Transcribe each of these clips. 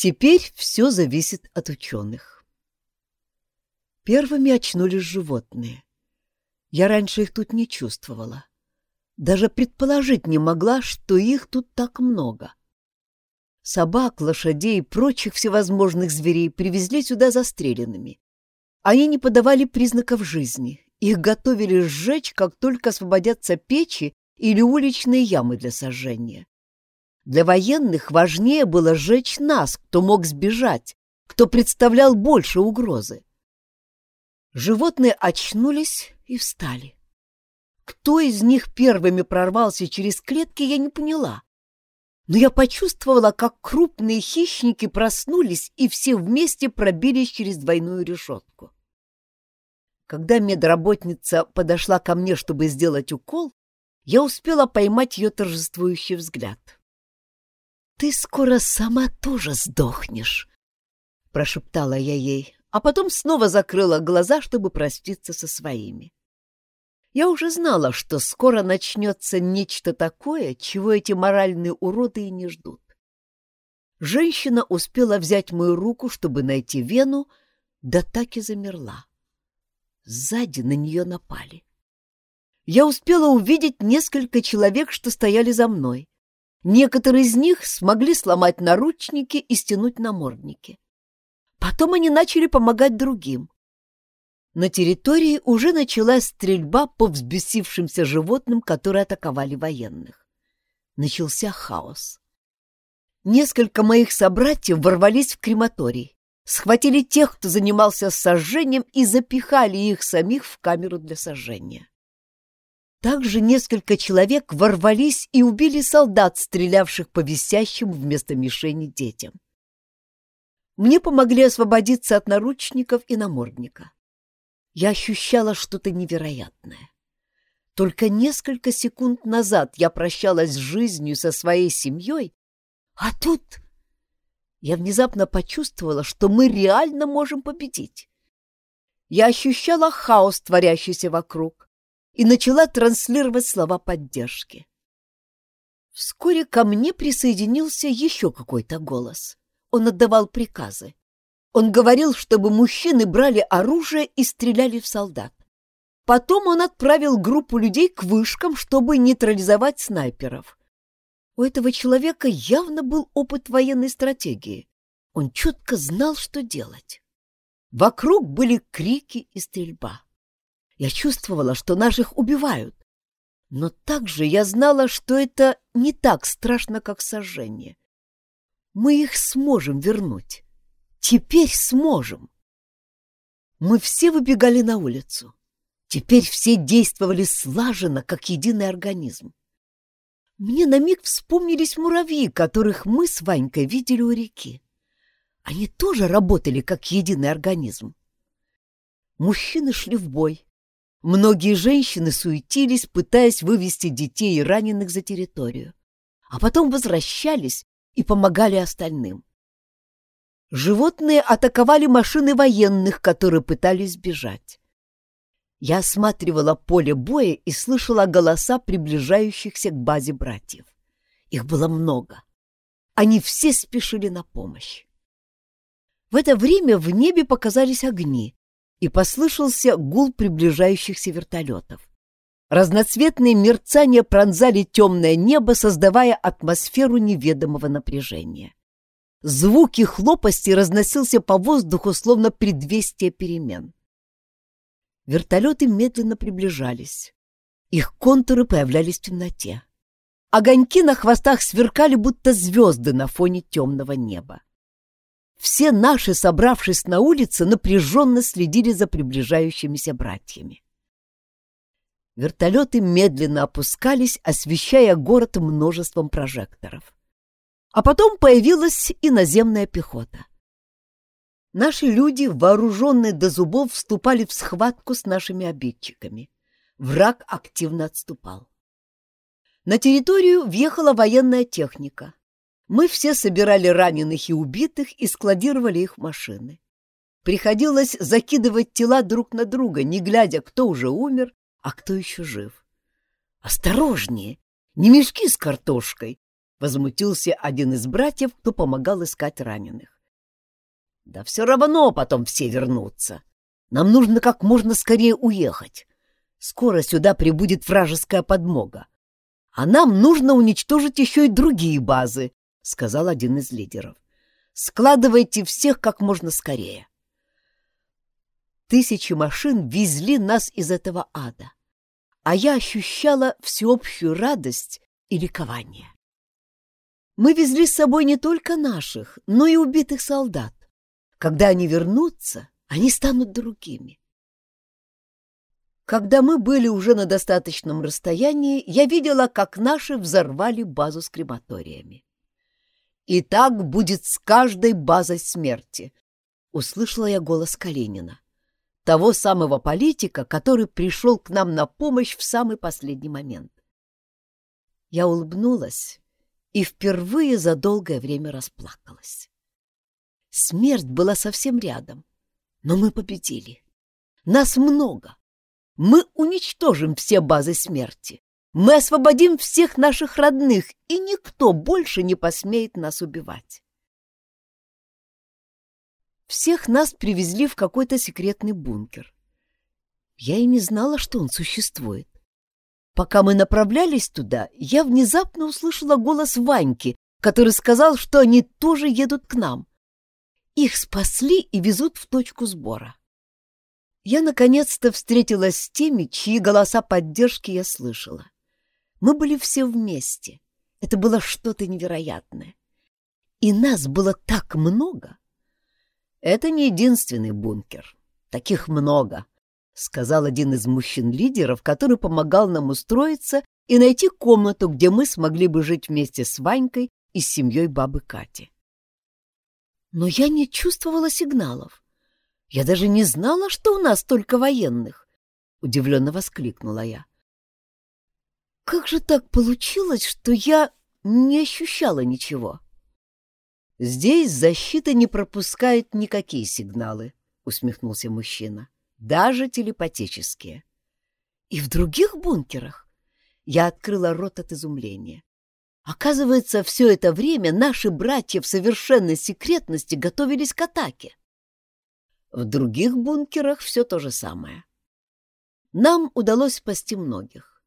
Теперь все зависит от ученых. Первыми очнулись животные. Я раньше их тут не чувствовала. Даже предположить не могла, что их тут так много. Собак, лошадей и прочих всевозможных зверей привезли сюда застреленными. Они не подавали признаков жизни. Их готовили сжечь, как только освободятся печи или уличные ямы для сожжения. Для военных важнее было сжечь нас, кто мог сбежать, кто представлял больше угрозы. Животные очнулись и встали. Кто из них первыми прорвался через клетки, я не поняла но я почувствовала, как крупные хищники проснулись и все вместе пробились через двойную решетку. Когда медработница подошла ко мне, чтобы сделать укол, я успела поймать ее торжествующий взгляд. «Ты скоро сама тоже сдохнешь», — прошептала я ей, а потом снова закрыла глаза, чтобы проститься со своими. Я уже знала, что скоро начнется нечто такое, чего эти моральные уроды и не ждут. Женщина успела взять мою руку, чтобы найти вену, да так и замерла. Сзади на нее напали. Я успела увидеть несколько человек, что стояли за мной. Некоторые из них смогли сломать наручники и стянуть намордники. Потом они начали помогать другим. На территории уже началась стрельба по взбесившимся животным, которые атаковали военных. Начался хаос. Несколько моих собратьев ворвались в крематорий, схватили тех, кто занимался сожжением, и запихали их самих в камеру для сожжения. Также несколько человек ворвались и убили солдат, стрелявших по висящим вместо мишени детям. Мне помогли освободиться от наручников и намордника я ощущала что-то невероятное. Только несколько секунд назад я прощалась с жизнью со своей семьей, а тут я внезапно почувствовала, что мы реально можем победить. Я ощущала хаос, творящийся вокруг, и начала транслировать слова поддержки. Вскоре ко мне присоединился еще какой-то голос. Он отдавал приказы. Он говорил, чтобы мужчины брали оружие и стреляли в солдат. Потом он отправил группу людей к вышкам, чтобы нейтрализовать снайперов. У этого человека явно был опыт военной стратегии. Он четко знал, что делать. Вокруг были крики и стрельба. Я чувствовала, что наших убивают. Но также я знала, что это не так страшно, как сожжение. Мы их сможем вернуть. Теперь сможем. Мы все выбегали на улицу. Теперь все действовали слаженно, как единый организм. Мне на миг вспомнились муравьи, которых мы с Ванькой видели у реки. Они тоже работали как единый организм. Мужчины шли в бой. Многие женщины суетились, пытаясь вывести детей и раненых за территорию. А потом возвращались и помогали остальным. Животные атаковали машины военных, которые пытались бежать. Я осматривала поле боя и слышала голоса приближающихся к базе братьев. Их было много. Они все спешили на помощь. В это время в небе показались огни, и послышался гул приближающихся вертолетов. Разноцветные мерцания пронзали темное небо, создавая атмосферу неведомого напряжения. Звуки хлопости разносился по воздуху, словно предвестие перемен. Вертолеты медленно приближались. Их контуры появлялись в темноте. Огоньки на хвостах сверкали, будто звезды на фоне темного неба. Все наши, собравшись на улице, напряженно следили за приближающимися братьями. Вертолеты медленно опускались, освещая город множеством прожекторов. А потом появилась и наземная пехота. Наши люди, вооруженные до зубов, вступали в схватку с нашими обидчиками. Враг активно отступал. На территорию въехала военная техника. Мы все собирали раненых и убитых и складировали их в машины. Приходилось закидывать тела друг на друга, не глядя, кто уже умер, а кто еще жив. «Осторожнее! Не мешки с картошкой!» — возмутился один из братьев, кто помогал искать раненых. «Да все равно потом все вернутся. Нам нужно как можно скорее уехать. Скоро сюда прибудет вражеская подмога. А нам нужно уничтожить еще и другие базы», — сказал один из лидеров. «Складывайте всех как можно скорее». Тысячи машин везли нас из этого ада, а я ощущала всеобщую радость и ликование. Мы везли с собой не только наших, но и убитых солдат. Когда они вернутся, они станут другими. Когда мы были уже на достаточном расстоянии, я видела, как наши взорвали базу с крематориями. «И так будет с каждой базой смерти», — услышала я голос Калинина того самого политика, который пришел к нам на помощь в самый последний момент. Я улыбнулась и впервые за долгое время расплакалась. Смерть была совсем рядом, но мы победили. Нас много. Мы уничтожим все базы смерти. Мы освободим всех наших родных, и никто больше не посмеет нас убивать. Всех нас привезли в какой-то секретный бункер. Я и не знала, что он существует. Пока мы направлялись туда, я внезапно услышала голос Ваньки, который сказал, что они тоже едут к нам. Их спасли и везут в точку сбора. Я наконец-то встретилась с теми, чьи голоса поддержки я слышала. Мы были все вместе. Это было что-то невероятное. И нас было так много. «Это не единственный бункер. Таких много», — сказал один из мужчин-лидеров, который помогал нам устроиться и найти комнату, где мы смогли бы жить вместе с Ванькой и с семьей бабы Кати. Но я не чувствовала сигналов. Я даже не знала, что у нас только военных, — удивленно воскликнула я. Как же так получилось, что я не ощущала ничего? — «Здесь защита не пропускает никакие сигналы», — усмехнулся мужчина. «Даже телепатические». «И в других бункерах?» Я открыла рот от изумления. Оказывается, все это время наши братья в совершенной секретности готовились к атаке. В других бункерах все то же самое. Нам удалось спасти многих.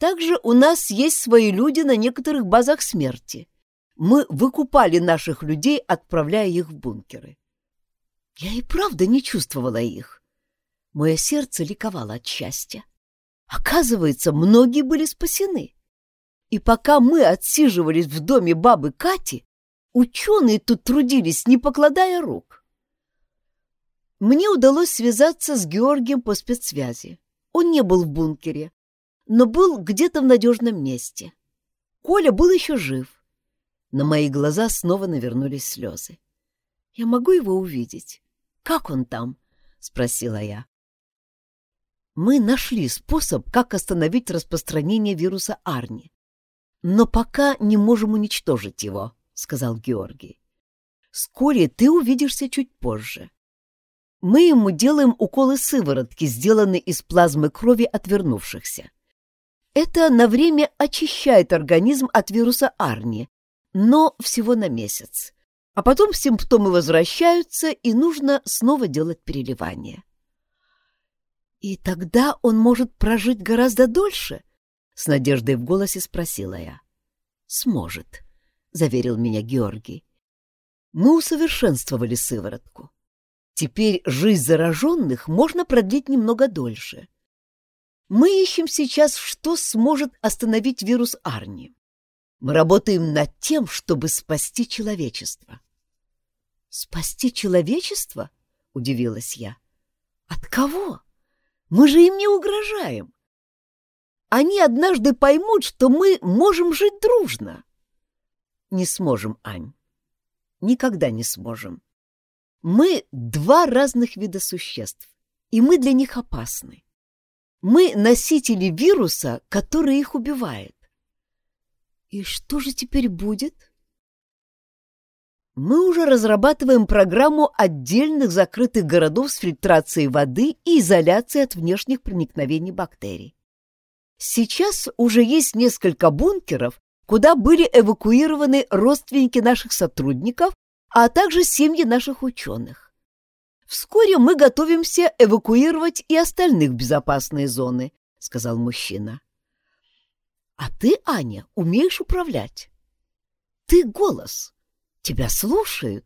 Также у нас есть свои люди на некоторых базах смерти — мы выкупали наших людей, отправляя их в бункеры. Я и правда не чувствовала их. Мое сердце ликовало от счастья. Оказывается, многие были спасены. И пока мы отсиживались в доме бабы Кати, ученые тут трудились, не покладая рук. Мне удалось связаться с Георгием по спецсвязи. Он не был в бункере, но был где-то в надежном месте. Коля был еще жив. На мои глаза снова навернулись слезы. «Я могу его увидеть? Как он там?» — спросила я. Мы нашли способ, как остановить распространение вируса Арни. Но пока не можем уничтожить его, — сказал Георгий. Вскоре ты увидишься чуть позже. Мы ему делаем уколы сыворотки, сделанные из плазмы крови отвернувшихся. Это на время очищает организм от вируса Арни, но всего на месяц. А потом симптомы возвращаются, и нужно снова делать переливание. «И тогда он может прожить гораздо дольше?» — с надеждой в голосе спросила я. «Сможет», — заверил меня Георгий. «Мы усовершенствовали сыворотку. Теперь жизнь зараженных можно продлить немного дольше. Мы ищем сейчас, что сможет остановить вирус Арни. Мы работаем над тем, чтобы спасти человечество. Спасти человечество? Удивилась я. От кого? Мы же им не угрожаем. Они однажды поймут, что мы можем жить дружно. Не сможем, Ань. Никогда не сможем. Мы два разных вида существ, и мы для них опасны. Мы носители вируса, который их убивает. И что же теперь будет? Мы уже разрабатываем программу отдельных закрытых городов с фильтрацией воды и изоляцией от внешних проникновений бактерий. Сейчас уже есть несколько бункеров, куда были эвакуированы родственники наших сотрудников, а также семьи наших ученых. Вскоре мы готовимся эвакуировать и остальных в безопасные зоны, — сказал мужчина. — А ты, Аня, умеешь управлять? Ты голос. Тебя слушают.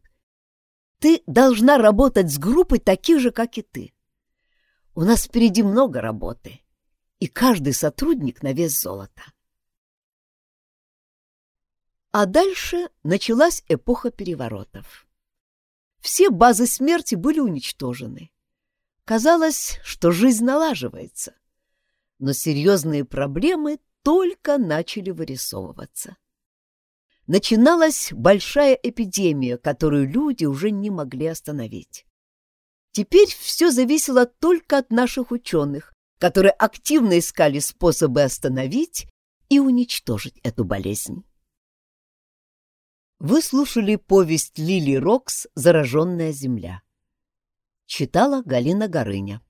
Ты должна работать с группой таких же, как и ты. У нас впереди много работы, и каждый сотрудник на вес золота. А дальше началась эпоха переворотов. Все базы смерти были уничтожены. Казалось, что жизнь налаживается. Но серьезные проблемы только начали вырисовываться. Начиналась большая эпидемия, которую люди уже не могли остановить. Теперь все зависело только от наших ученых, которые активно искали способы остановить и уничтожить эту болезнь. Вы слушали повесть Лили Рокс «Зараженная земля». Читала Галина Горыня.